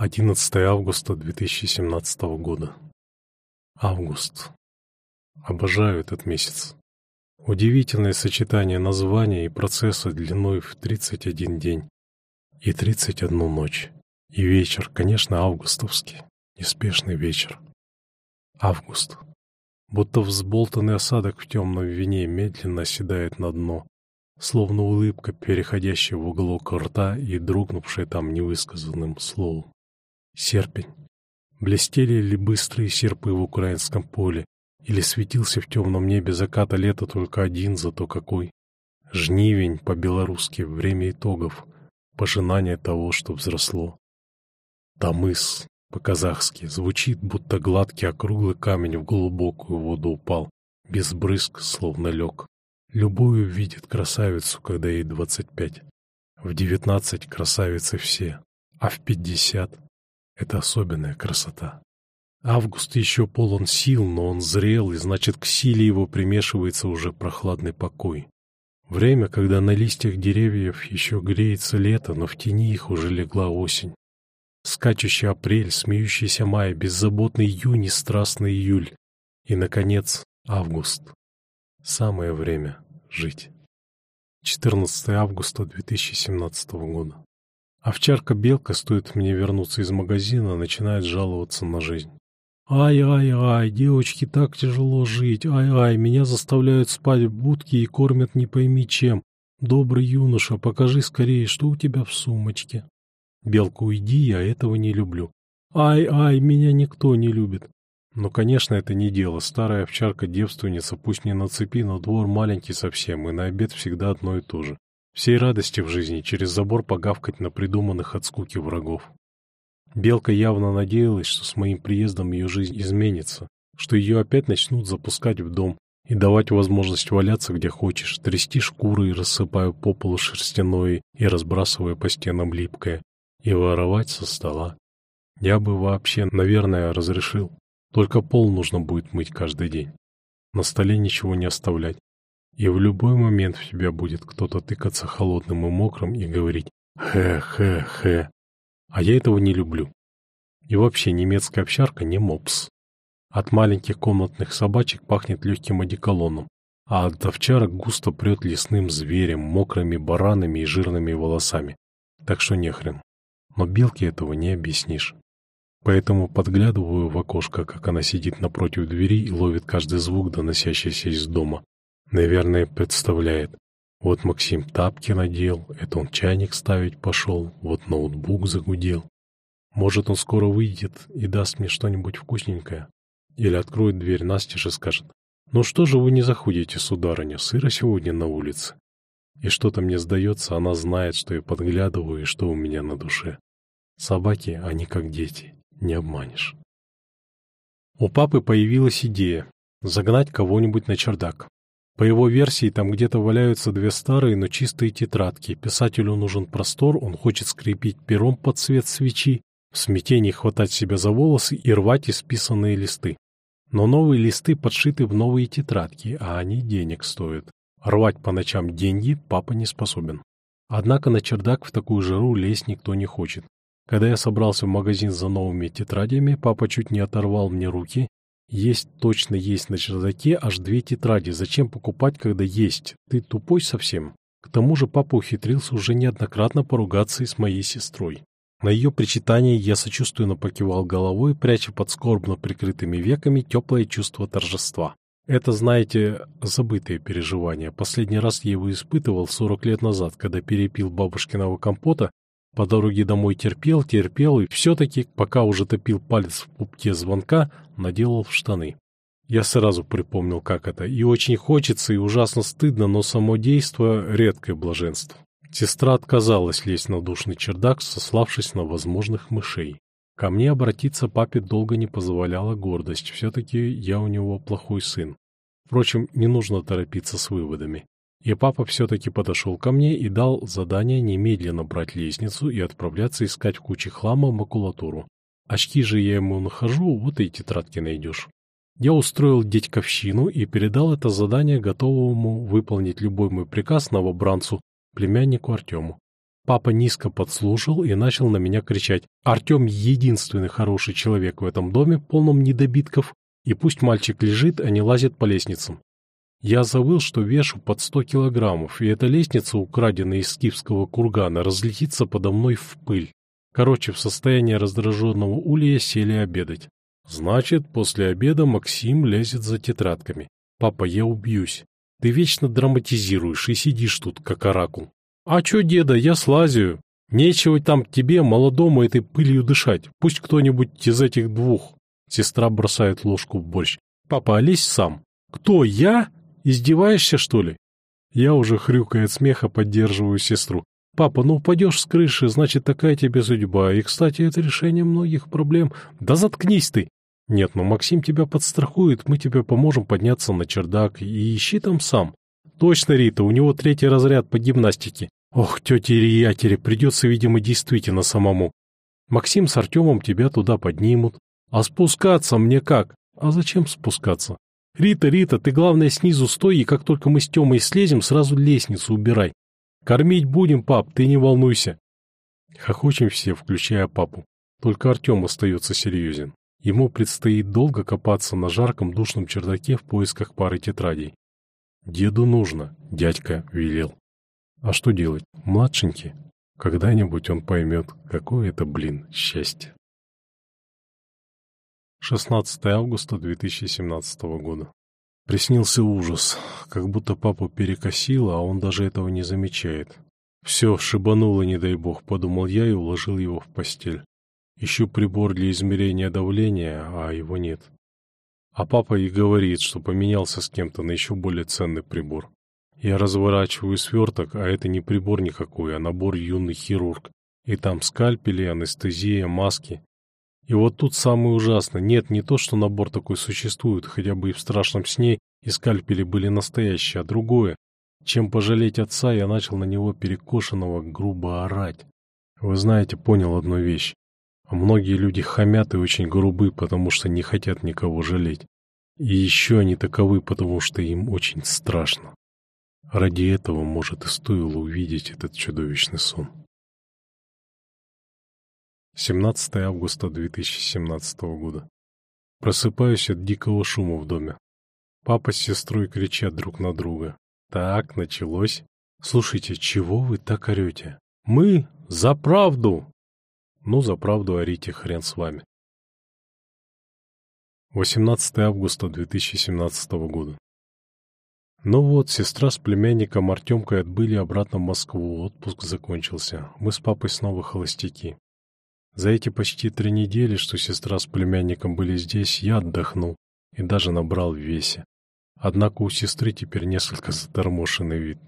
11 августа 2017 года. Август. Обожаю этот месяц. Удивительное сочетание названия и процесса длиной в 31 день и 31 ночь. И вечер, конечно, августовский, неспешный вечер. Август. Будто взболтанный осадок в темном вине медленно оседает на дно, словно улыбка, переходящая в уголок рта и дрогнувшая там невысказанным словом. Серпень. Блестели ли быстрые серпы в украинском поле, или светился в темном небе заката лета только один, зато какой? Жнивень по-белорусски, время итогов, пожинание того, что взросло. Тамыс по-казахски звучит, будто гладкий округлый камень в глубокую воду упал, без брызг, словно лег. Любой увидит красавицу, когда ей двадцать пять. В девятнадцать красавицы все, а в пятьдесят это особенная красота. Август еще полон сил, но он зрел, и значит, к силе его примешивается уже прохладный покой. Время, когда на листьях деревьев еще греется лето, но в тени их уже легла осень. Скачущий апрель, смеющийся май, беззаботный июнь и страстный июль. И, наконец, август. Самое время жить. 14 августа 2017 года. Овчарка-белка, стоит мне вернуться из магазина, начинает жаловаться на жизнь. «Ай-ай-ай, девочки, так тяжело жить, ай-ай, меня заставляют спать в будке и кормят не пойми чем. Добрый юноша, покажи скорее, что у тебя в сумочке». «Белка, уйди, я этого не люблю». «Ай-ай, меня никто не любит». Но, конечно, это не дело. Старая овчарка-девственница, пусть не на цепи, но двор маленький совсем, и на обед всегда одно и то же. Всей радости в жизни через забор погавкать на придуманных от скуки врагов. Белка явно надеялась, что с моим приездом ее жизнь изменится, что ее опять начнут запускать в дом и давать возможность валяться где хочешь, трясти шкуры и рассыпая по полу шерстяное и разбрасывая по стенам липкое, и воровать со стола. Я бы вообще, наверное, разрешил. Только пол нужно будет мыть каждый день. На столе ничего не оставлять. И в любой момент в тебя будет кто-то тыкаться холодным и мокрым и говорить «хэ-хэ-хэ». А я этого не люблю. И вообще немецкая овчарка не мопс. От маленьких комнатных собачек пахнет легким одеколоном, а от овчарок густо прет лесным зверем, мокрыми баранами и жирными волосами. Так что нехрен. Но белке этого не объяснишь. Поэтому подглядываю в окошко, как она сидит напротив двери и ловит каждый звук, доносящийся из дома. Наверное, представляет. Вот Максим тапки надел, это он чайник ставить пошел, вот ноутбук загудел. Может, он скоро выйдет и даст мне что-нибудь вкусненькое. Или откроет дверь настежь и скажет, «Ну что же вы не заходите, сударыня, сыро сегодня на улице?» И что-то мне сдается, она знает, что я подглядываю и что у меня на душе. Собаки, они как дети, не обманешь. У папы появилась идея загнать кого-нибудь на чердак. По его версии, там где-то валяются две старые, но чистые тетрадки. Писателю нужен простор, он хочет скрепить пером под цвет свечи, в смятении хватать себя за волосы и рвать исписанные листы. Но новые листы подшиты в новые тетрадки, а они денег стоят. Рвать по ночам деньги папа не способен. Однако на чердак в такую жару лезть никто не хочет. Когда я собрался в магазин за новыми тетрадями, папа чуть не оторвал мне руки есть точно есть на чердаке аж две тетради. Зачем покупать, когда есть? Ты тупой совсем? К тому же папа ухитрился уже неоднократно поругаться и с моей сестрой. На ее причитание я сочувственно покивал головой, пряча под скорбно прикрытыми веками теплое чувство торжества. Это, знаете, забытые переживания. Последний раз я его испытывал 40 лет назад, когда перепил бабушкиного компота по дороге домой терпел, терпел и все-таки, пока уже топил палец в пупке звонка, наделал в штаны. Я сразу припомнил, как это. И очень хочется, и ужасно стыдно, но само действо — редкое блаженство. Сестра отказалась лезть на душный чердак, сославшись на возможных мышей. Ко мне обратиться папе долго не позволяла гордость. Все-таки я у него плохой сын. Впрочем, не нужно торопиться с выводами. И папа все-таки подошел ко мне и дал задание немедленно брать лестницу и отправляться искать в куче хлама макулатуру. Очки же я ему нахожу, вот и тетрадки найдешь. Я устроил дядьковщину и передал это задание готовому выполнить любой мой приказ новобранцу, племяннику Артему. Папа низко подслушал и начал на меня кричать. «Артем единственный хороший человек в этом доме, полном недобитков, и пусть мальчик лежит, а не лазит по лестницам». Я забыл, что вешу под сто килограммов, и эта лестница, украденная из скифского кургана, разлетится подо мной в пыль. Короче, в состоянии раздраженного улья сели обедать. Значит, после обеда Максим лезет за тетрадками. «Папа, я убьюсь. Ты вечно драматизируешь и сидишь тут, как оракул. «А чё, деда, я слазию. Нечего там тебе, молодому, этой пылью дышать. Пусть кто-нибудь из этих двух». Сестра бросает ложку в борщ. «Папа, олезь сам». «Кто, я? Издеваешься, что ли?» Я уже хрюкая от смеха поддерживаю сестру. «Папа, ну упадешь с крыши, значит, такая тебе судьба. И, кстати, это решение многих проблем. Да заткнись ты!» «Нет, ну Максим тебя подстрахует, мы тебе поможем подняться на чердак и ищи там сам». «Точно, Рита, у него третий разряд по гимнастике. Ох, тете Риатере, придется, видимо, действительно самому. Максим с Артемом тебя туда поднимут. А спускаться мне как? А зачем спускаться? Рита, Рита, ты главное снизу стой, и как только мы с Темой слезем, сразу лестницу убирай. Кормить будем, пап, ты не волнуйся. Хохочем все, включая папу. Только Артем остается серьезен. Ему предстоит долго копаться на жарком душном чердаке в поисках пары тетрадей. Деду нужно, дядька велел. А что делать? Младшенький. Когда-нибудь он поймет, какое это, блин, счастье. 16 августа 2017 года. Приснился ужас, как будто папу перекосило, а он даже этого не замечает. Все, шибануло, не дай бог, подумал я и уложил его в постель. Ищу прибор для измерения давления, а его нет. А папа и говорит, что поменялся с кем-то на еще более ценный прибор. Я разворачиваю сверток, а это не прибор никакой, а набор юный хирург. И там скальпели, анестезия, маски. И вот тут самое ужасное. Нет, не то, что набор такой существует, хотя бы и в страшном сне, и скальпели были настоящие, а другое. Чем пожалеть отца, я начал на него перекошенного грубо орать. Вы знаете, понял одну вещь. А многие люди хамят и очень грубы, потому что не хотят никого жалеть. И еще они таковы, потому что им очень страшно. Ради этого, может, и стоило увидеть этот чудовищный сон. 17 августа 2017 года. Просыпаюсь от дикого шума в доме. Папа с сестрой кричат друг на друга. Так, началось. Слушайте, чего вы так орете? Мы за правду! Ну, за правду орите, хрен с вами. 18 августа 2017 года. Ну вот, сестра с племянником Артемкой отбыли обратно в Москву, отпуск закончился. Мы с папой снова холостяки. За эти почти три недели, что сестра с племянником были здесь, я отдохнул и даже набрал в весе. Однако у сестры теперь несколько затормошенный вид.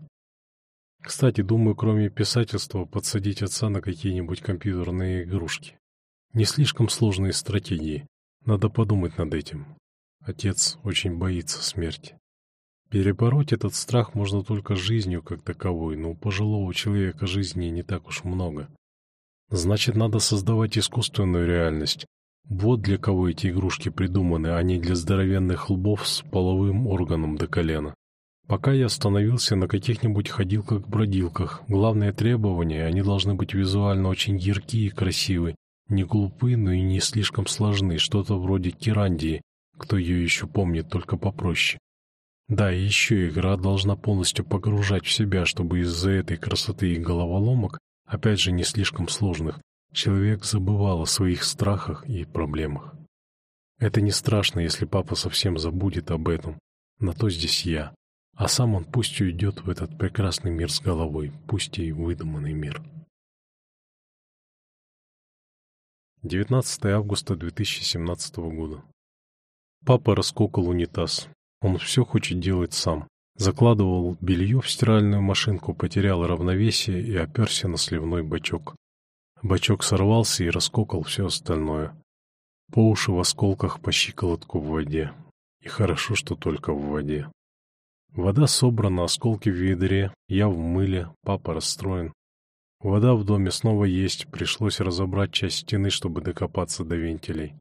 Кстати, думаю, кроме писательства, подсадить отца на какие-нибудь компьютерные игрушки. Не слишком сложные стратегии. Надо подумать над этим. Отец очень боится смерти. Перебороть этот страх можно только жизнью как таковой, но у пожилого человека жизни не так уж много. Значит, надо создавать искусственную реальность. Вот для кого эти игрушки придуманы, а не для здоровенных лбов с половым органом до колена. Пока я остановился на каких-нибудь ходилках-бродилках, главное требование – они должны быть визуально очень яркие и красивые, не глупы, но и не слишком сложны, что-то вроде Кирандии, кто ее еще помнит, только попроще. Да, и еще игра должна полностью погружать в себя, чтобы из-за этой красоты и головоломок, опять же не слишком сложных, человек забывал о своих страхах и проблемах. Это не страшно, если папа совсем забудет об этом. На то здесь я. А сам он пусть уйдет в этот прекрасный мир с головой, пусть и выдуманный мир. 19 августа 2017 года. Папа раскокал унитаз. Он все хочет делать сам. Закладывал белье в стиральную машинку, потерял равновесие и оперся на сливной бачок. Бачок сорвался и раскокал все остальное. По уши в осколках, по щиколотку в воде. И хорошо, что только в воде. Вода собрана, осколки в ведре, я в мыле, папа расстроен. Вода в доме снова есть, пришлось разобрать часть стены, чтобы докопаться до вентилей.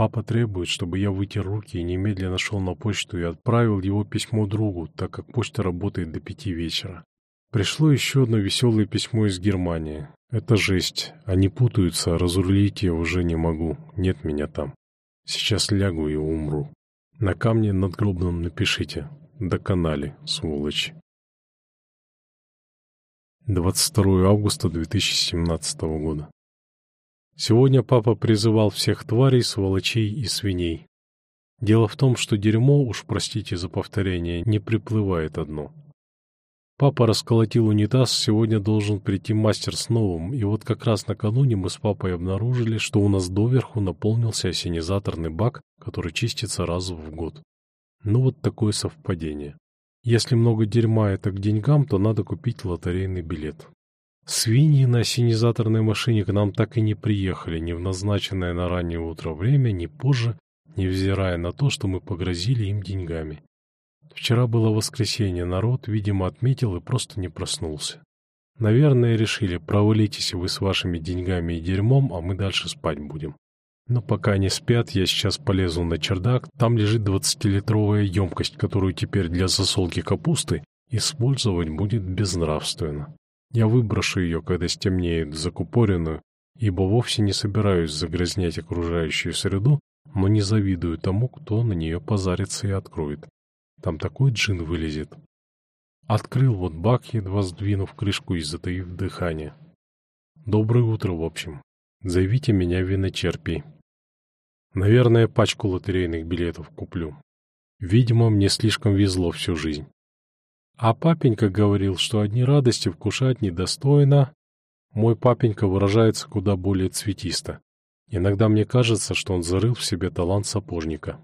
Папа требует, чтобы я вытер руки и немедленно шел на почту и отправил его письмо другу, так как почта работает до пяти вечера. Пришло еще одно веселое письмо из Германии. Это жесть. Они путаются, а разрулить я уже не могу. Нет меня там. Сейчас лягу и умру. На камне надгробном напишите. Доконали, сволочи. 22 августа 2017 года. Сегодня папа призывал всех тварей, сволочей и свиней. Дело в том, что дерьмо, уж простите за повторение, не приплывает одно. Папа расколотил унитаз, сегодня должен прийти мастер с новым, и вот как раз накануне мы с папой обнаружили, что у нас доверху наполнился осенизаторный бак, который чистится раз в год. Ну вот такое совпадение. Если много дерьма это к деньгам, то надо купить лотерейный билет. Свиньи на осенизаторной машине к нам так и не приехали ни в назначенное на раннее утро время, ни позже, невзирая на то, что мы погрозили им деньгами. Вчера было воскресенье, народ, видимо, отметил и просто не проснулся. Наверное, решили, провалитесь вы с вашими деньгами и дерьмом, а мы дальше спать будем. Но пока они спят, я сейчас полезу на чердак, там лежит 20-литровая емкость, которую теперь для засолки капусты использовать будет безнравственно. Я выброшу ее, когда стемнеет, закупоренную, ибо вовсе не собираюсь загрязнять окружающую среду, но не завидую тому, кто на нее позарится и откроет. Там такой джин вылезет. Открыл вот бак, едва сдвинув крышку и затаив дыхание. Доброе утро, в общем. Зовите меня виночерпий. Наверное, пачку лотерейных билетов куплю. Видимо, мне слишком везло всю жизнь. А папенька говорил, что одни радости вкушать недостойно. Мой папенька выражается куда более цветисто. Иногда мне кажется, что он зарыл в себе талант сапожника.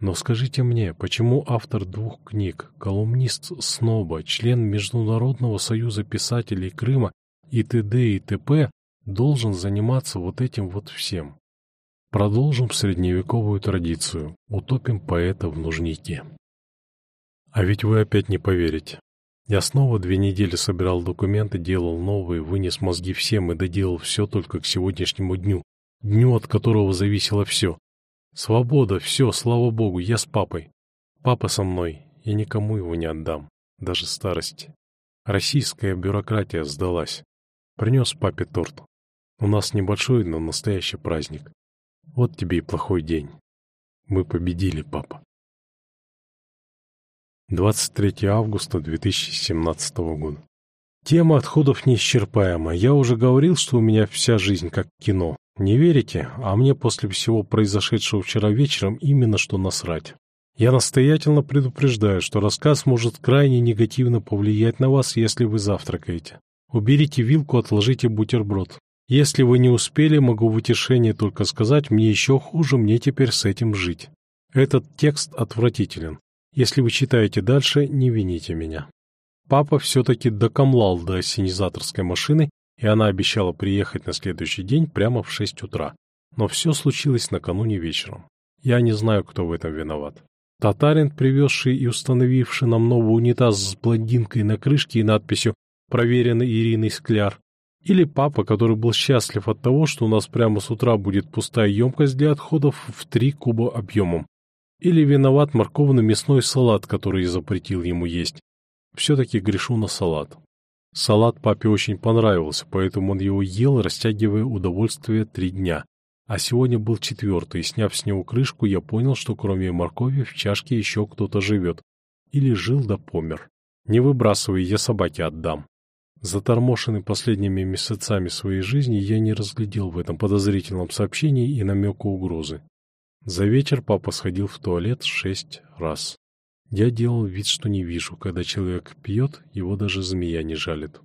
Но скажите мне, почему автор двух книг, колумнист Сноба, член Международного союза писателей Крыма и т.д. и т.п. должен заниматься вот этим вот всем? Продолжим средневековую традицию, утопим поэта в нужнике. А ведь вы опять не поверите. Я снова две недели собирал документы, делал новые, вынес мозги всем и доделал все только к сегодняшнему дню, дню, от которого зависело все. Свобода, все, слава богу, я с папой. Папа со мной, я никому его не отдам, даже старости. Российская бюрократия сдалась. Принес папе торт. У нас небольшой, но настоящий праздник. Вот тебе и плохой день. Мы победили, папа. 23 августа 2017 года. Тема отходов неисчерпаема. Я уже говорил, что у меня вся жизнь как кино. Не верите? А мне после всего произошедшего вчера вечером именно что насрать. Я настоятельно предупреждаю, что рассказ может крайне негативно повлиять на вас, если вы завтракаете. Уберите вилку, отложите бутерброд. Если вы не успели, могу в утешение только сказать, мне еще хуже, мне теперь с этим жить. Этот текст отвратителен. Если вы читаете дальше, не вините меня. Папа все-таки докомлал до осенизаторской машины и она обещала приехать на следующий день прямо в шесть утра. Но все случилось накануне вечером. Я не знаю, кто в этом виноват. Татарин, привезший и установивший нам новый унитаз с блондинкой на крышке и надписью «Проверенный Ириной Скляр», или папа, который был счастлив от того, что у нас прямо с утра будет пустая емкость для отходов в три куба объемом. Или виноват морковно-мясной салат, который запретил ему есть. Все-таки грешу на салат. Салат папе очень понравился, поэтому он его ел, растягивая удовольствие три дня. А сегодня был четвертый, и сняв с него крышку, я понял, что кроме моркови в чашке еще кто-то живет. Или жил да помер. Не выбрасывай, я собаке отдам. Затормошенный последними месяцами своей жизни, я не разглядел в этом подозрительном сообщении и намека угрозы. За вечер папа сходил в туалет шесть раз. Я делал вид, что не вижу. Когда человек пьет, его даже змея не жалит.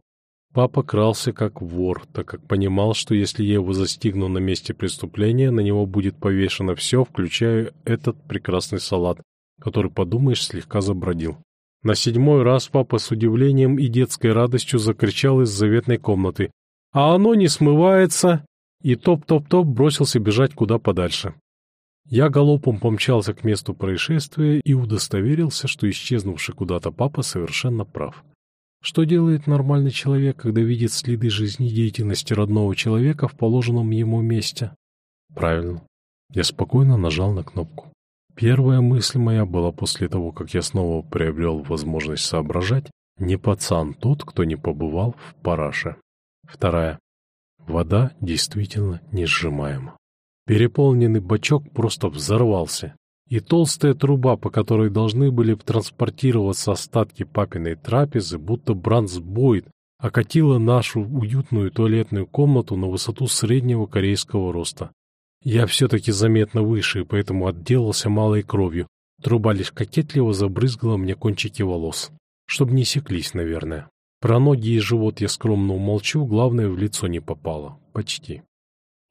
Папа крался как вор, так как понимал, что если я его застигну на месте преступления, на него будет повешено все, включая этот прекрасный салат, который, подумаешь, слегка забродил. На седьмой раз папа с удивлением и детской радостью закричал из заветной комнаты «А оно не смывается!» и топ-топ-топ бросился бежать куда подальше. Я галопом помчался к месту происшествия и удостоверился, что исчезнувший куда-то папа совершенно прав. Что делает нормальный человек, когда видит следы жизнедеятельности родного человека в положенном ему месте? Правильно. Я спокойно нажал на кнопку. Первая мысль моя была после того, как я снова приобрел возможность соображать, Не пацан тот, кто не побывал в параше. Вторая. Вода действительно не сжимаема. Переполненный бачок просто взорвался, и толстая труба, по которой должны были транспортироваться остатки папиной трапезы, будто бранцбойд, окатила нашу уютную туалетную комнату на высоту среднего корейского роста. Я все-таки заметно выше, и поэтому отделался малой кровью. Труба лишь кокетливо забрызгала мне кончики волос. Чтобы не секлись, наверное. Про ноги и живот я скромно умолчу, главное, в лицо не попало. Почти.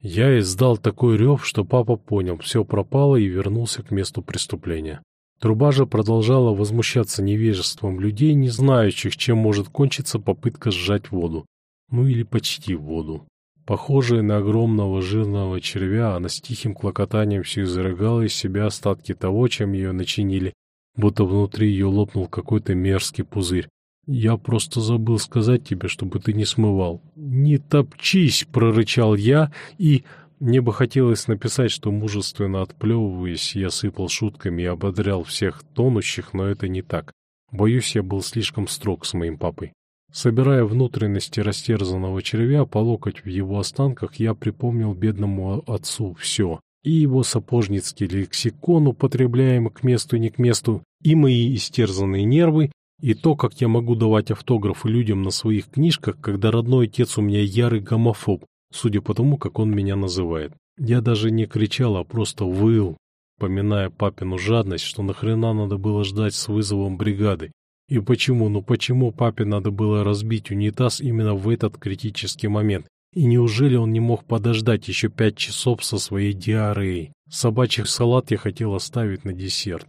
Я издал такой рев, что папа понял, все пропало и вернулся к месту преступления. Труба же продолжала возмущаться невежеством людей, не знающих, чем может кончиться попытка сжать воду. Ну или почти воду. Похожая на огромного жирного червя, она с тихим клокотанием все изрыгала из себя остатки того, чем ее начинили, будто внутри ее лопнул какой-то мерзкий пузырь. «Я просто забыл сказать тебе, чтобы ты не смывал». «Не топчись!» — прорычал я, и... Мне бы хотелось написать, что мужественно отплевываясь, я сыпал шутками и ободрял всех тонущих, но это не так. Боюсь, я был слишком строг с моим папой. Собирая внутренности растерзанного червя по локоть в его останках, я припомнил бедному отцу все. И его сапожницкий лексикон, употребляемый к месту и не к месту, и мои истерзанные нервы, и то, как я могу давать автографы людям на своих книжках, когда родной отец у меня ярый гомофоб, судя по тому, как он меня называет. Я даже не кричал, а просто выл, поминая папину жадность, что нахрена надо было ждать с вызовом бригады. И почему, ну почему папе надо было разбить унитаз именно в этот критический момент? И неужели он не мог подождать еще пять часов со своей диареей? Собачий салат я хотел оставить на десерт.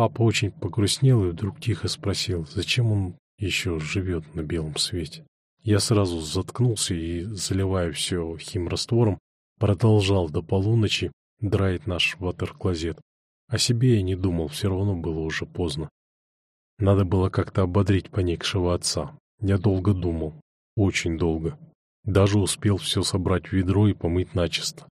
Папа очень погрустнел и вдруг тихо спросил, зачем он еще живет на белом свете. Я сразу заткнулся и, заливая все химраствором, продолжал до полуночи драить наш ватерклозет. О себе я не думал, все равно было уже поздно. Надо было как-то ободрить поникшего отца. Я долго думал, очень долго. Даже успел все собрать в ведро и помыть начисто.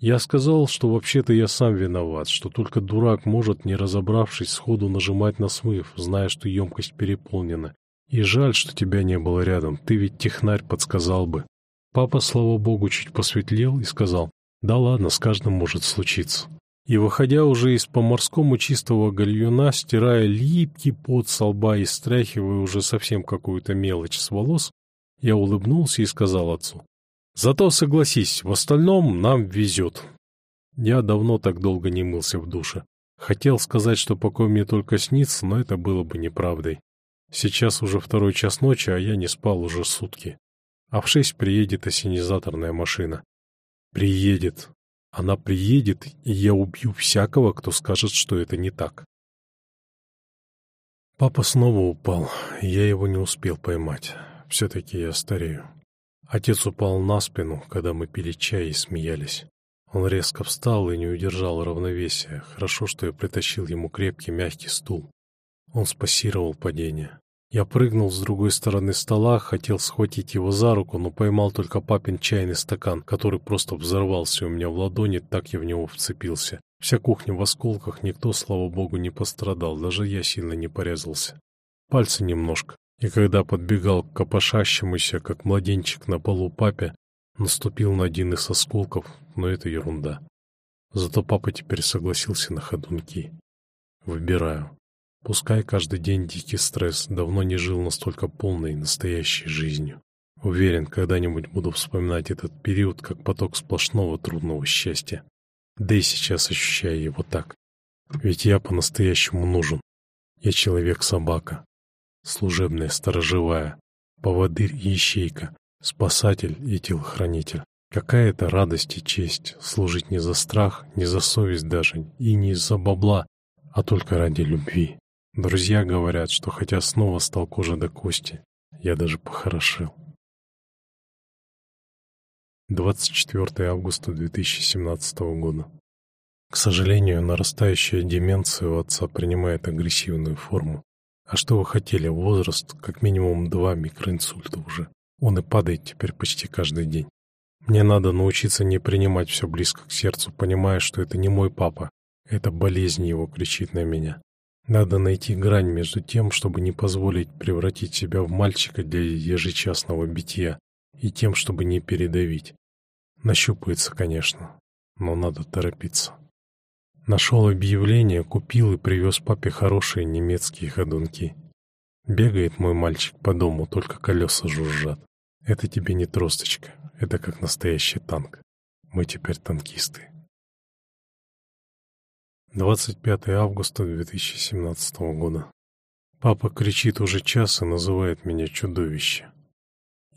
Я сказал, что вообще-то я сам виноват, что только дурак может, не разобравшись, сходу нажимать на смыв, зная, что емкость переполнена. И жаль, что тебя не было рядом, ты ведь технарь подсказал бы. Папа, слава богу, чуть посветлел и сказал, да ладно, с каждым может случиться. И, выходя уже из по-морскому чистого гальюна, стирая липкий пот со лба и стряхивая уже совсем какую-то мелочь с волос, я улыбнулся и сказал отцу, Зато согласись, в остальном нам везет. Я давно так долго не мылся в душе. Хотел сказать, что покой мне только снится, но это было бы неправдой. Сейчас уже второй час ночи, а я не спал уже сутки. А в шесть приедет осенизаторная машина. Приедет. Она приедет, и я убью всякого, кто скажет, что это не так. Папа снова упал, я его не успел поймать. Все-таки я старею. Отец упал на спину, когда мы пили чай и смеялись. Он резко встал и не удержал равновесия. Хорошо, что я притащил ему крепкий мягкий стул. Он спассировал падение. Я прыгнул с другой стороны стола, хотел схватить его за руку, но поймал только папин чайный стакан, который просто взорвался у меня в ладони, так я в него вцепился. Вся кухня в осколках, никто, слава богу, не пострадал, даже я сильно не порезался. Пальцы немножко. И когда подбегал к копошащемуся, как младенчик на полу папе, наступил на один из осколков, но это ерунда. Зато папа теперь согласился на ходунки. Выбираю. Пускай каждый день дикий стресс, давно не жил настолько полной настоящей жизнью. Уверен, когда-нибудь буду вспоминать этот период как поток сплошного трудного счастья. Да и сейчас ощущаю его так. Ведь я по-настоящему нужен. Я человек-собака, служебная сторожевая, поводырь и ищейка, спасатель и телохранитель. Какая это радость и честь служить не за страх, не за совесть даже, и не из-за бабла, а только ради любви. Друзья говорят, что хотя снова стал кожа до кости, я даже похорошел. 24 августа 2017 года. К сожалению, нарастающая деменция у отца принимает агрессивную форму. А что вы хотели? Возраст как минимум два микроинсульта уже. Он и падает теперь почти каждый день. Мне надо научиться не принимать все близко к сердцу, понимая, что это не мой папа. Это болезнь его кричит на меня. Надо найти грань между тем, чтобы не позволить превратить себя в мальчика для ежечасного битья, и тем, чтобы не передавить. Нащупается, конечно, но надо торопиться. Нашел объявление, купил и привез папе хорошие немецкие ходунки. Бегает мой мальчик по дому, только колеса жужжат. Это тебе не тросточка, это как настоящий танк. Мы теперь танкисты. 25 августа 2017 года. Папа кричит уже час и называет меня чудовище.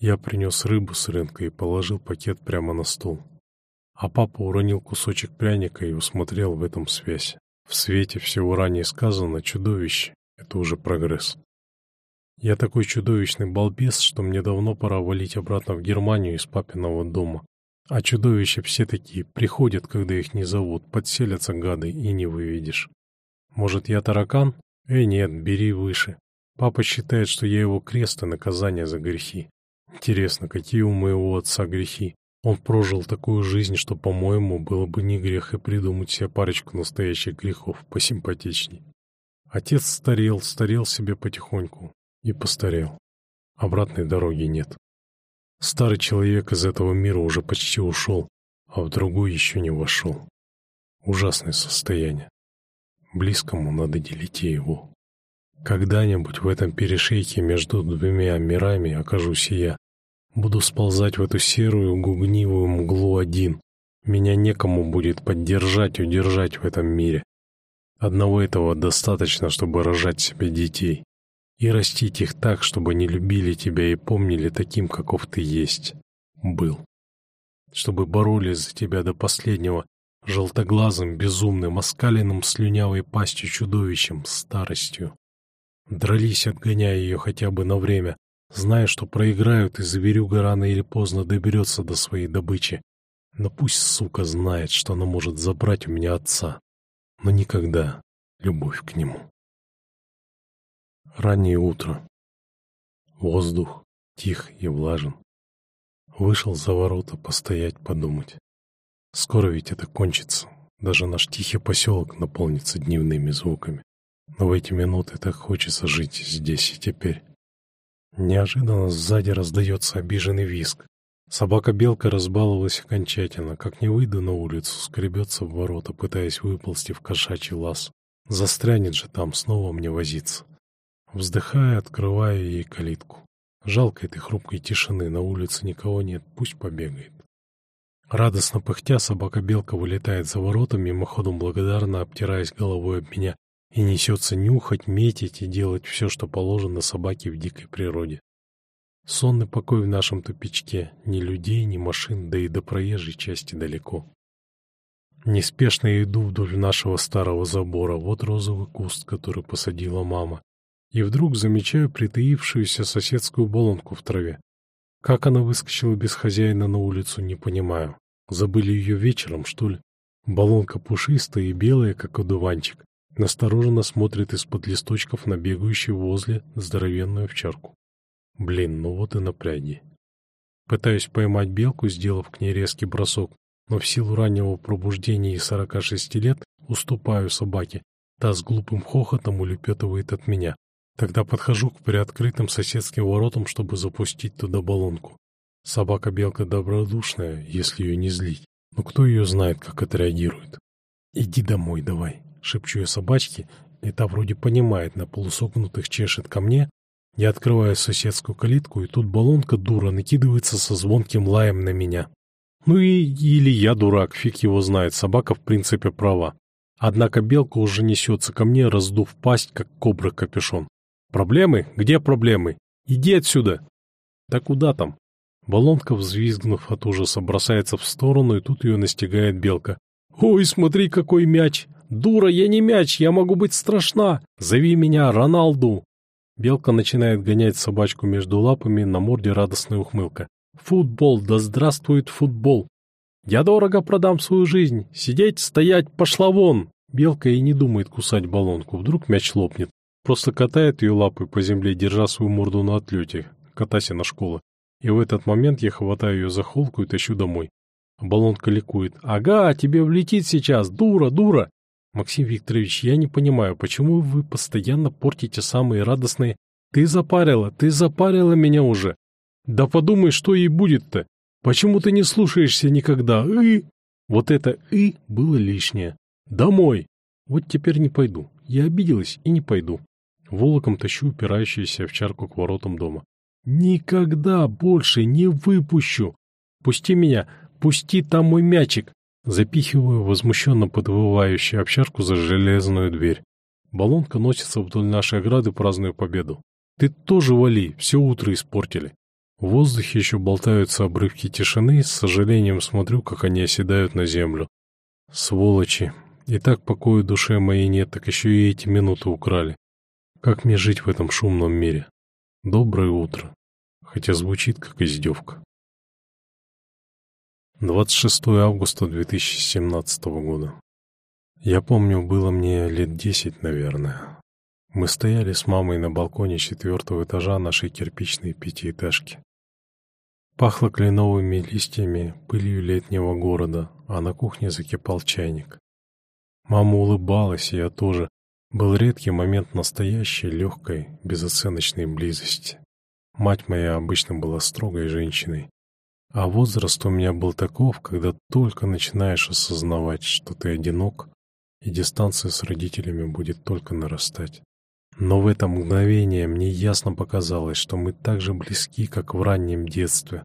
Я принес рыбу с рынка и положил пакет прямо на стол. А папа уронил кусочек пряника и усмотрел в этом связь. В свете всего ранее сказано чудовище — это уже прогресс. Я такой чудовищный балбес, что мне давно пора валить обратно в Германию из папиного дома. А чудовища все такие, приходят, когда их не зовут, подселятся гады, и не выведешь. Может, я таракан? Э, нет, бери выше. Папа считает, что я его крест и наказание за грехи. Интересно, какие у моего отца грехи? Он прожил такую жизнь, что, по-моему, было бы не грех и придумать себе парочку настоящих грехов посимпатичней. Отец старел, старел себе потихоньку. И постарел. Обратной дороги нет. Старый человек из этого мира уже почти ушел, а в другой еще не вошел. Ужасное состояние. Близкому надо делить его. Когда-нибудь в этом перешейке между двумя мирами окажусь и я. Буду сползать в эту серую гугнивую мглу один. Меня некому будет поддержать, удержать в этом мире. Одного этого достаточно, чтобы рожать себе детей и растить их так, чтобы они любили тебя и помнили таким, каков ты есть, был. Чтобы боролись за тебя до последнего, желтоглазым, безумным, оскаленным слюнявой пастью чудовищем, старостью. Дрались, отгоняя ее хотя бы на время, зная, что проиграют, и зверюга рано или поздно доберется до своей добычи. Но пусть сука знает, что она может забрать у меня отца, но никогда любовь к нему. Раннее утро. Воздух тих и влажен. Вышел за ворота постоять, подумать. Скоро ведь это кончится. Даже наш тихий поселок наполнится дневными звуками. Но в эти минуты так хочется жить здесь и теперь. Неожиданно сзади раздается обиженный виск. Собака-белка разбаловалась окончательно. Как не выйду на улицу, скребется в ворота, пытаясь выползти в кошачий лаз. Застрянет же там снова мне возиться. Вздыхая, открываю ей калитку. Жалко этой хрупкой тишины, на улице никого нет, пусть побегает. Радостно пыхтя, собака-белка вылетает за ворота, мимоходом благодарно обтираясь головой об меня, и несется нюхать, метить и делать все, что положено собаке в дикой природе. Сонный покой в нашем тупичке, ни людей, ни машин, да и до проезжей части далеко. Неспешно иду вдоль нашего старого забора, вот розовый куст, который посадила мама и вдруг замечаю притаившуюся соседскую баллонку в траве. Как она выскочила без хозяина на улицу, не понимаю. Забыли ее вечером, что ли? Баллонка пушистая и белая, как одуванчик. Настороженно смотрит из-под листочков на бегающую возле здоровенную овчарку. Блин, ну вот и напряги. Пытаюсь поймать белку, сделав к ней резкий бросок, но в силу раннего пробуждения и 46 лет уступаю собаке. Та с глупым хохотом улепетывает от меня. Тогда подхожу к приоткрытым соседским воротам, чтобы запустить туда баллонку. Собака-белка добродушная, если ее не злить. Но кто ее знает, как отреагирует? «Иди домой давай», — шепчу я собачке, и та вроде понимает, на полусогнутых чешет ко мне. Я открываю соседскую калитку, и тут баллонка дура накидывается со звонким лаем на меня. Ну и или я дурак, фиг его знает, собака в принципе права. Однако белка уже несется ко мне, раздув пасть, как кобра-капюшон. Проблемы? Где проблемы? Иди отсюда! Да куда там? Баллонка, взвизгнув от ужаса, бросается в сторону, и тут ее настигает белка. «Ой, смотри, какой мяч! Дура, я не мяч, я могу быть страшна! Зови меня Роналду!» Белка начинает гонять собачку между лапами, на морде радостная ухмылка. «Футбол, да здравствует футбол! Я дорого продам свою жизнь! Сидеть, стоять, пошла вон!» Белка и не думает кусать баллонку, вдруг мяч лопнет. Просто катает ее лапой по земле, держа свою морду на отлете, катайся на школу. И в этот момент я хватаю ее за холку и тащу домой. Баллонка ликует. «Ага, тебе влетит сейчас, дура, дура!» Максим Викторович, я не понимаю, почему вы постоянно портите самые радостные «Ты запарила, ты запарила меня уже!» «Да подумай, что ей будет-то! Почему ты не слушаешься никогда? И...» Вот это «и» было лишнее. «Домой!» Вот теперь не пойду. Я обиделась и не пойду. Волоком тащу упирающуюся овчарку к воротам дома. «Никогда больше не выпущу! Пусти меня! Пусти там мой мячик!» Запихиваю возмущенно подвывающую овчарку за железную дверь. Баллонка носится вдоль нашей ограды, празднуя победу. Ты тоже вали, все утро испортили. В воздухе еще болтаются обрывки тишины, с сожалением смотрю, как они оседают на землю. Сволочи. И так покоя душе моей нет, так еще и эти минуты украли. Как мне жить в этом шумном мире? Доброе утро. Хотя звучит как издевка. 26 августа 2017 года. Я помню, было мне лет десять, наверное. Мы стояли с мамой на балконе четвертого этажа нашей кирпичной пятиэтажки. Пахло кленовыми листьями, пылью летнего города, а на кухне закипал чайник. Мама улыбалась, и я тоже. Был редкий момент настоящей, легкой, безоценочной близости. Мать моя обычно была строгой женщиной, а возраст у меня был таков, когда только начинаешь осознавать, что ты одинок, и дистанция с родителями будет только нарастать. Но в это мгновение мне ясно показалось, что мы так же близки, как в раннем детстве.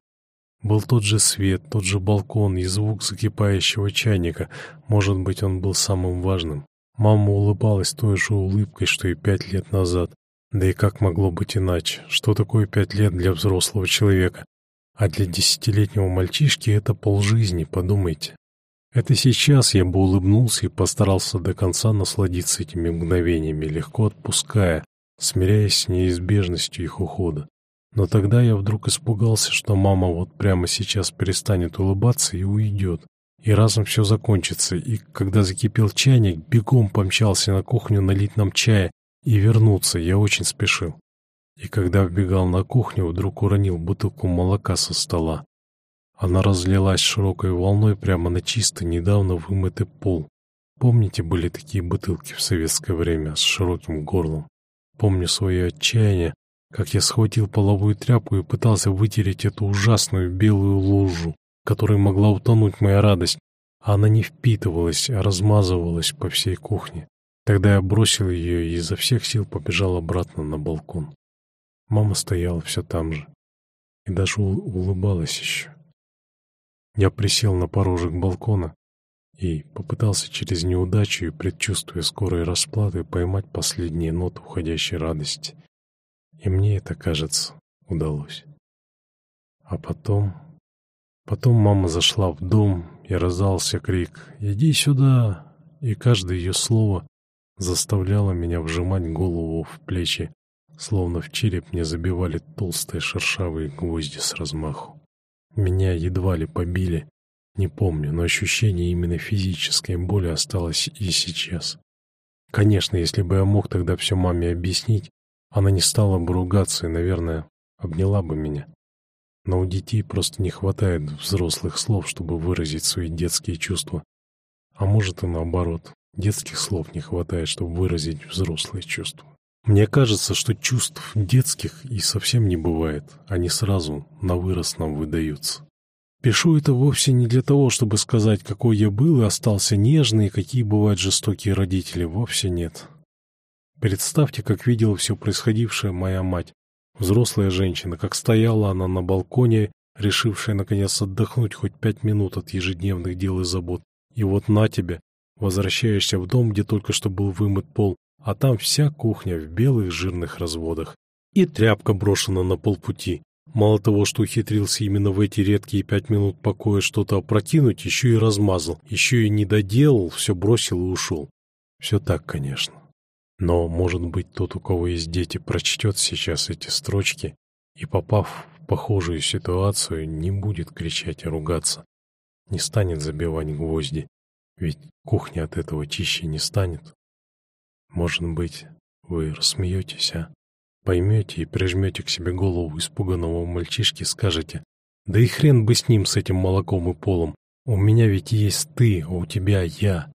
Был тот же свет, тот же балкон и звук закипающего чайника. Может быть, он был самым важным. Мама улыбалась той же улыбкой, что и пять лет назад. Да и как могло быть иначе? Что такое пять лет для взрослого человека? А для десятилетнего мальчишки это полжизни, подумайте. Это сейчас я бы улыбнулся и постарался до конца насладиться этими мгновениями, легко отпуская, смиряясь с неизбежностью их ухода. Но тогда я вдруг испугался, что мама вот прямо сейчас перестанет улыбаться и уйдет. И разом все закончится, и когда закипел чайник, бегом помчался на кухню налить нам чая и вернуться, я очень спешил и когда вбегал на кухню, вдруг уронил бутылку молока со стола. Она разлилась широкой волной прямо на чисто недавно вымытый пол. Помните, были такие бутылки в советское время с широким горлом? Помню свое отчаяние, как я схватил половую тряпку и пытался вытереть эту ужасную белую лужу, которой могла утонуть моя радость, а она не впитывалась, а размазывалась по всей кухне. Тогда я бросил ее и изо всех сил побежал обратно на балкон. Мама стояла все там же и даже улыбалась еще. Я присел на порожек балкона и попытался через неудачу и предчувствие скорой расплаты поймать последние ноты уходящей радости. И мне это, кажется, удалось. А потом... Потом мама зашла в дом, и раздался крик «Иди сюда!» И каждое ее слово заставляло меня вжимать голову в плечи Словно в череп мне забивали толстые шершавые гвозди с размаху. Меня едва ли побили, не помню, но ощущение именно физической боли осталось и сейчас. Конечно, если бы я мог тогда все маме объяснить, она не стала бы ругаться и, наверное, обняла бы меня. Но у детей просто не хватает взрослых слов, чтобы выразить свои детские чувства. А может и наоборот, детских слов не хватает, чтобы выразить взрослые чувства. Мне кажется, что чувств детских и совсем не бывает, они сразу на вырос нам выдаются. Пишу это вовсе не для того, чтобы сказать, какой я был и остался нежный, и какие бывают жестокие родители, вовсе нет. Представьте, как видела все происходившее моя мать, взрослая женщина, как стояла она на балконе, решившая наконец отдохнуть хоть пять минут от ежедневных дел и забот. И вот на тебе, возвращаешься в дом, где только что был вымыт пол, а там вся кухня в белых жирных разводах. И тряпка брошена на полпути. Мало того, что ухитрился именно в эти редкие пять минут покоя что-то опрокинуть, еще и размазал, еще и не доделал, все бросил и ушел. Все так, конечно. Но, может быть, тот, у кого есть дети, прочтет сейчас эти строчки и, попав в похожую ситуацию, не будет кричать и ругаться, не станет забивать гвозди, ведь кухня от этого чище не станет. Может быть, вы рассмеетесь, а? Поймете и прижмете к себе голову испуганного мальчишки скажете, «Да и хрен бы с ним, с этим молоком и полом. У меня ведь есть ты, а у тебя я».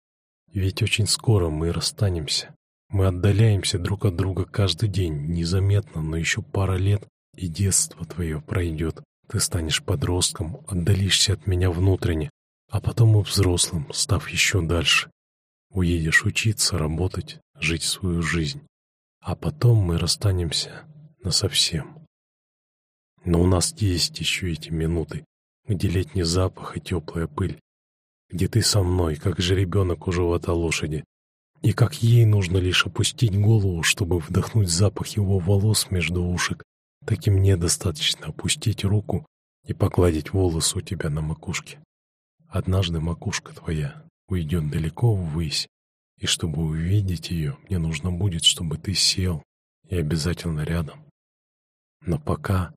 Ведь очень скоро мы расстанемся. Мы отдаляемся друг от друга каждый день, незаметно, но еще пара лет, и детство твое пройдет. Ты станешь подростком, отдалишься от меня внутренне, а потом и взрослым, став еще дальше. Уедешь учиться, работать, жить свою жизнь. А потом мы расстанемся насовсем. Но у нас есть еще эти минуты, где летний запах и теплая пыль, где ты со мной, как же ребенок у живота лошади, и как ей нужно лишь опустить голову, чтобы вдохнуть запах его волос между ушек, так и мне достаточно опустить руку и погладить волосы у тебя на макушке. Однажды макушка твоя уйдет далеко ввысь, и чтобы увидеть ее, мне нужно будет, чтобы ты сел и обязательно рядом. Но пока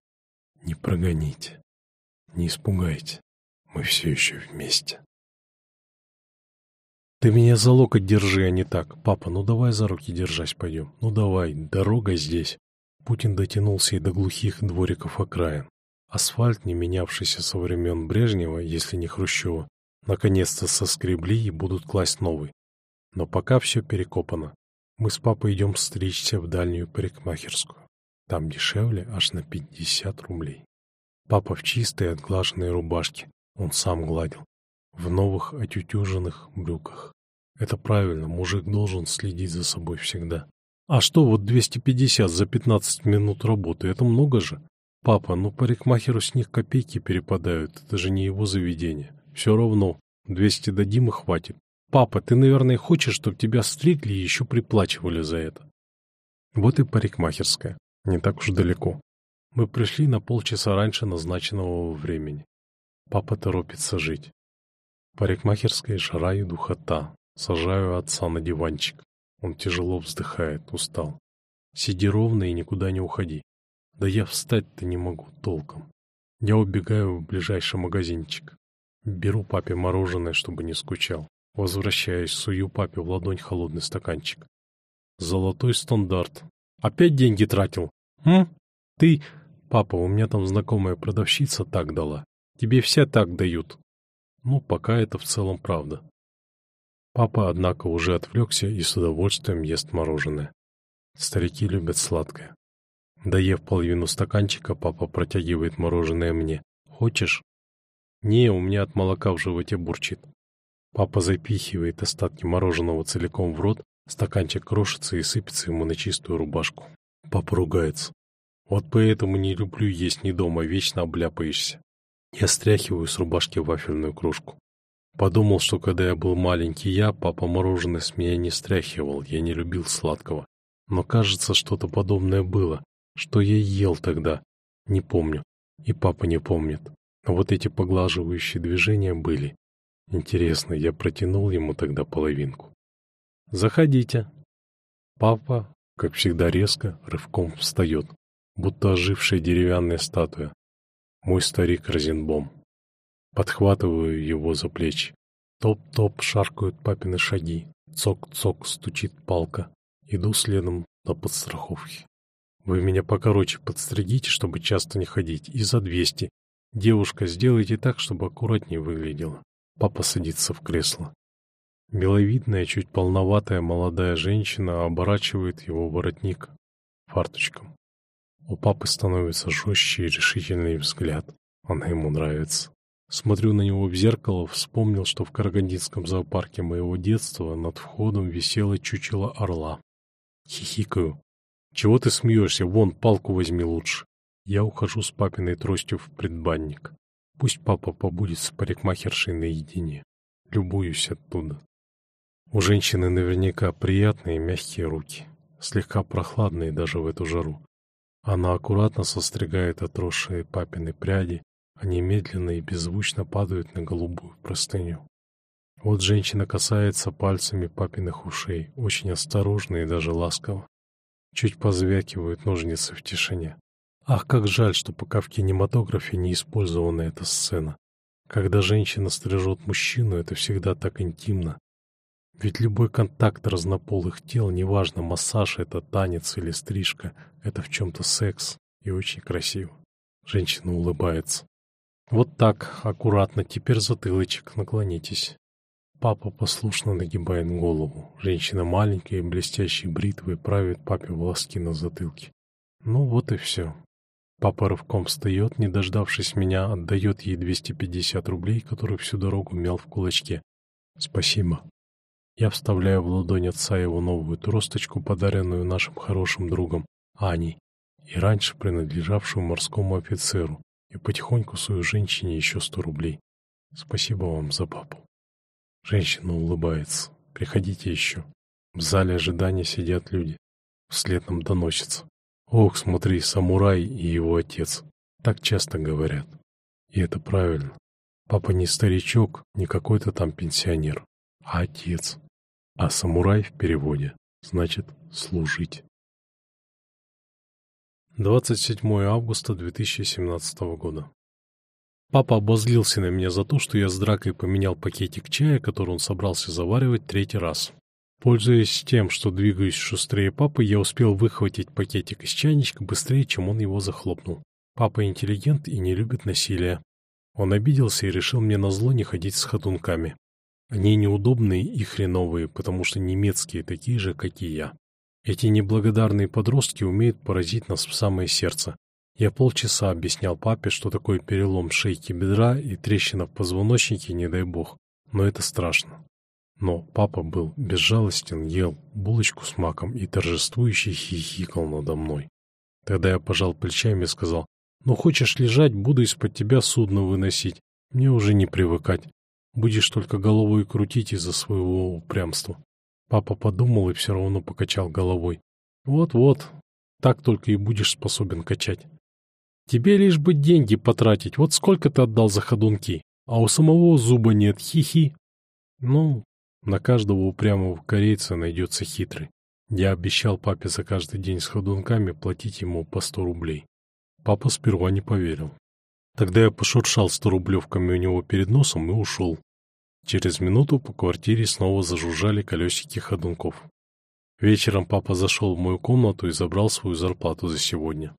не прогоните, не испугайте, мы все еще вместе. Ты меня за локоть держи, а не так. Папа, ну давай за руки держась пойдем. Ну давай, дорога здесь. Путин дотянулся и до глухих двориков окраин. Асфальт, не менявшийся со времен Брежнева, если не Хрущева, наконец-то соскребли и будут класть новый. Но пока все перекопано. Мы с папой идем стричься в дальнюю парикмахерскую. Там дешевле аж на 50 рублей. Папа в чистой отглаженной рубашке. Он сам гладил в новых отютюженных брюках. Это правильно, мужик должен следить за собой всегда. А что вот 250 за 15 минут работы, это много же? Папа, ну парикмахеру с них копейки перепадают, это же не его заведение. Все равно, 200 дадим и хватит. Папа, ты, наверное, хочешь, чтобы тебя стригли и еще приплачивали за это. Вот и парикмахерская, не так уж далеко. Мы пришли на полчаса раньше назначенного времени. Папа торопится жить парикмахерской жара и духота. Сажаю отца на диванчик. Он тяжело вздыхает, устал. Сиди ровно и никуда не уходи. Да я встать-то не могу толком. Я убегаю в ближайший магазинчик. Беру папе мороженое, чтобы не скучал. Возвращаюсь, сую папе в ладонь холодный стаканчик. Золотой стандарт. Опять деньги тратил? М? Ты... Папа, у меня там знакомая продавщица так дала. Тебе все так дают. Ну, пока это в целом правда. Папа, однако, уже отвлекся и с удовольствием ест мороженое. Старики любят сладкое. Доев половину стаканчика, папа протягивает мороженое мне. «Хочешь?» «Не, у меня от молока в животе бурчит». Папа запихивает остатки мороженого целиком в рот, стаканчик крошится и сыпется ему на чистую рубашку. Папа ругается. «Вот поэтому не люблю есть не дома, вечно обляпаешься». Я стряхиваю с рубашки вафельную кружку. Подумал, что когда я был маленький я, папа мороженое с меня не стряхивал, я не любил сладкого. Но кажется, что-то подобное было. Что я ел тогда? Не помню. И папа не помнит. Но вот эти поглаживающие движения были. Интересно, я протянул ему тогда половинку. «Заходите». Папа, как всегда резко, рывком встает, будто ожившая деревянная статуя мой старик Розенбом. Подхватываю его за плечи. Топ-топ шаркают папины шаги. Цок-цок стучит палка. Иду следом на подстраховке. Вы меня покороче подстригите, чтобы часто не ходить, и за двести. Девушка, сделайте так, чтобы аккуратнее выглядела. Папа садится в кресло. Миловидная, чуть полноватая молодая женщина оборачивает его воротник фарточком. У папы становится жестче и решительный взгляд. Она ему нравится. Смотрю на него в зеркало, вспомнил, что в Карагандинском зоопарке моего детства над входом висело чучело орла. Хихикаю. «Чего ты смеешься? Вон, палку возьми лучше». Я ухожу с папиной тростью в предбанник. Пусть папа побудет с парикмахершей наедине. Любуюсь оттуда. У женщины наверняка приятные мягкие руки, слегка прохладные даже в эту жару. Она аккуратно состригает отросшие папины пряди, они медленно и беззвучно падают на голубую простыню. Вот женщина касается пальцами папиных ушей, очень осторожно и даже ласково. Чуть позвякивают ножницы в тишине. Ах, как жаль, что пока в кинематографе не использована эта сцена. Когда женщина стрижет мужчину, это всегда так интимно, ведь любой контакт разнополых тел, неважно, массаж это, танец или стрижка, это в чем-то секс и очень красиво. Женщина улыбается. Вот так, аккуратно, теперь затылочек, наклонитесь. Папа послушно нагибает голову. Женщина маленькая и блестящей бритвой правит папе волоски на затылке. Ну вот и все. Папа рывком встает, не дождавшись меня, отдает ей 250 рублей, которые всю дорогу мял в кулачке. Спасибо. Я вставляю в ладонь отца его новую тросточку, подаренную нашим хорошим другом Аней, и раньше принадлежавшую морскому офицеру, и потихоньку свою женщине еще сто рублей. Спасибо вам за папу. Женщина улыбается. Приходите еще. В зале ожидания сидят люди. Вслед нам доносится. Ох, смотри, самурай и его отец. Так часто говорят. И это правильно. Папа не старичок, не какой-то там пенсионер, а отец. А самурай в переводе значит служить. 27 августа 2017 года. Папа обозлился на меня за то, что я с дракой поменял пакетик чая, который он собрался заваривать третий раз. Пользуясь тем, что двигаюсь шустрее папы, я успел выхватить пакетик из чайничка быстрее, чем он его захлопнул. Папа интеллигент и не любит насилия. Он обиделся и решил мне назло не ходить с ходунками. Они неудобные и хреновые, потому что немецкие такие же, как и я. Эти неблагодарные подростки умеют поразить нас в самое сердце. Я полчаса объяснял папе, что такое перелом шейки бедра и трещина в позвоночнике, не дай бог. Но это страшно. Но папа был безжалостен, ел булочку с маком и торжествующе хихикал надо мной. Тогда я пожал плечами и сказал, «Ну, хочешь лежать, буду из-под тебя судно выносить. Мне уже не привыкать. Будешь только головой крутить из-за своего упрямства». Папа подумал и все равно покачал головой. Вот-вот, так только и будешь способен качать. Тебе лишь бы деньги потратить, вот сколько ты отдал за ходунки, а у самого зуба нет, хихи. Ну, на каждого упрямого корейца найдется хитрый. Я обещал папе за каждый день с ходунками платить ему по сто рублей. Папа сперва не поверил. Тогда я пошуршал сто рублевками у него перед носом и ушел. Через минуту по квартире снова зажужжали колесики ходунков. Вечером папа зашел в мою комнату и забрал свою зарплату за сегодня.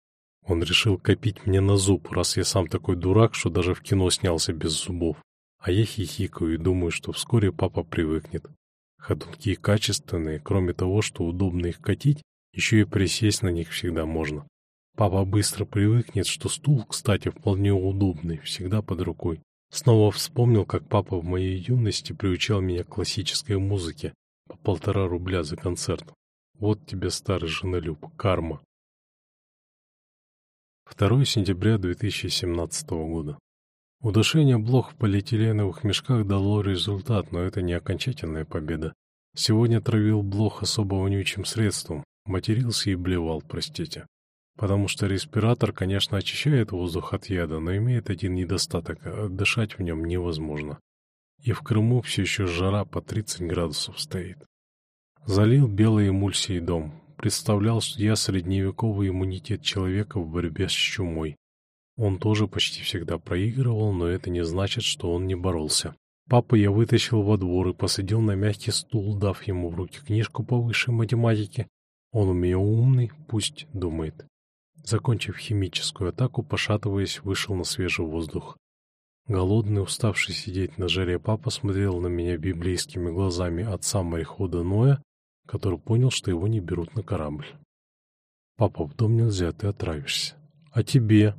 Он решил копить мне на зуб, раз я сам такой дурак, что даже в кино снялся без зубов. А я хихикаю и думаю, что вскоре папа привыкнет. Ходунки качественные, кроме того, что удобно их катить, еще и присесть на них всегда можно. Папа быстро привыкнет, что стул, кстати, вполне удобный, всегда под рукой. Снова вспомнил, как папа в моей юности приучал меня к классической музыке по полтора рубля за концерт. Вот тебе, старый женолюб, карма. 2 сентября 2017 года. Удушение блох в полиэтиленовых мешках дало результат, но это не окончательная победа. Сегодня травил блох особо вонючим средством, матерился и блевал, простите. Потому что респиратор, конечно, очищает воздух от яда, но имеет один недостаток – дышать в нем невозможно. И в Крыму все еще жара по 30 градусов стоит. Залил белой эмульсией дом. Представлял, что я средневековый иммунитет человека в борьбе с чумой. Он тоже почти всегда проигрывал, но это не значит, что он не боролся. Папу я вытащил во двор и посадил на мягкий стул, дав ему в руки книжку по высшей математике. Он у меня умный, пусть думает. Закончив химическую атаку, пошатываясь, вышел на свежий воздух. Голодный, уставший сидеть на жаре папа смотрел на меня библейскими глазами отца морехода Ноя, который понял, что его не берут на корабль. «Папа, в дом нельзя, ты отравишься. А тебе?»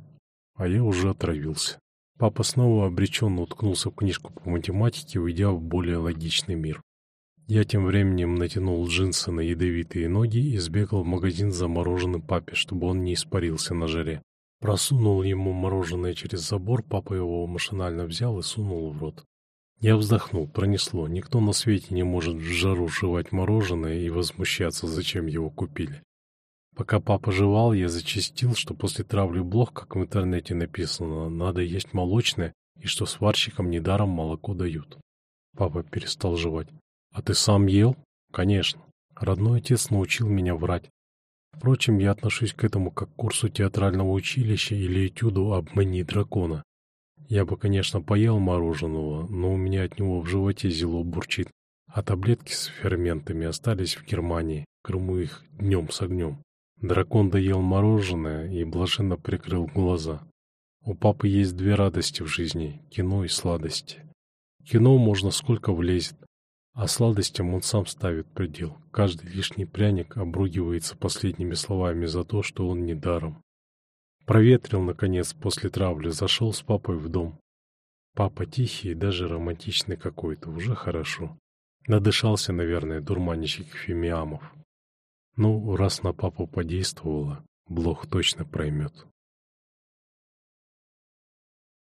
А я уже отравился. Папа снова обреченно уткнулся в книжку по математике, уйдя в более логичный мир. Я тем временем натянул джинсы на ядовитые ноги и сбегал в магазин за мороженым папе, чтобы он не испарился на жаре. Просунул ему мороженое через забор, папа его машинально взял и сунул в рот. Я вздохнул, пронесло. Никто на свете не может в жару жевать мороженое и возмущаться, зачем его купили. Пока папа жевал, я зачастил, что после травли блох, как в интернете написано, надо есть молочное и что сварщикам недаром молоко дают. Папа перестал жевать. А ты сам ел? Конечно. Родной отец научил меня врать. Впрочем, я отношусь к этому как к курсу театрального училища или этюду «Обмани дракона». Я бы, конечно, поел мороженого, но у меня от него в животе зело бурчит, а таблетки с ферментами остались в Германии, Крыму их днем с огнем. Дракон доел мороженое и блаженно прикрыл глаза. У папы есть две радости в жизни — кино и сладости. Кино можно сколько влезет, А сладостям он сам ставит предел. Каждый лишний пряник обругивается последними словами за то, что он недаром. Проветрил, наконец, после травли, зашел с папой в дом. Папа тихий и даже романтичный какой-то, уже хорошо. Надышался, наверное, дурманищик фимиамов. Ну, раз на папу подействовало, Блох точно проймет.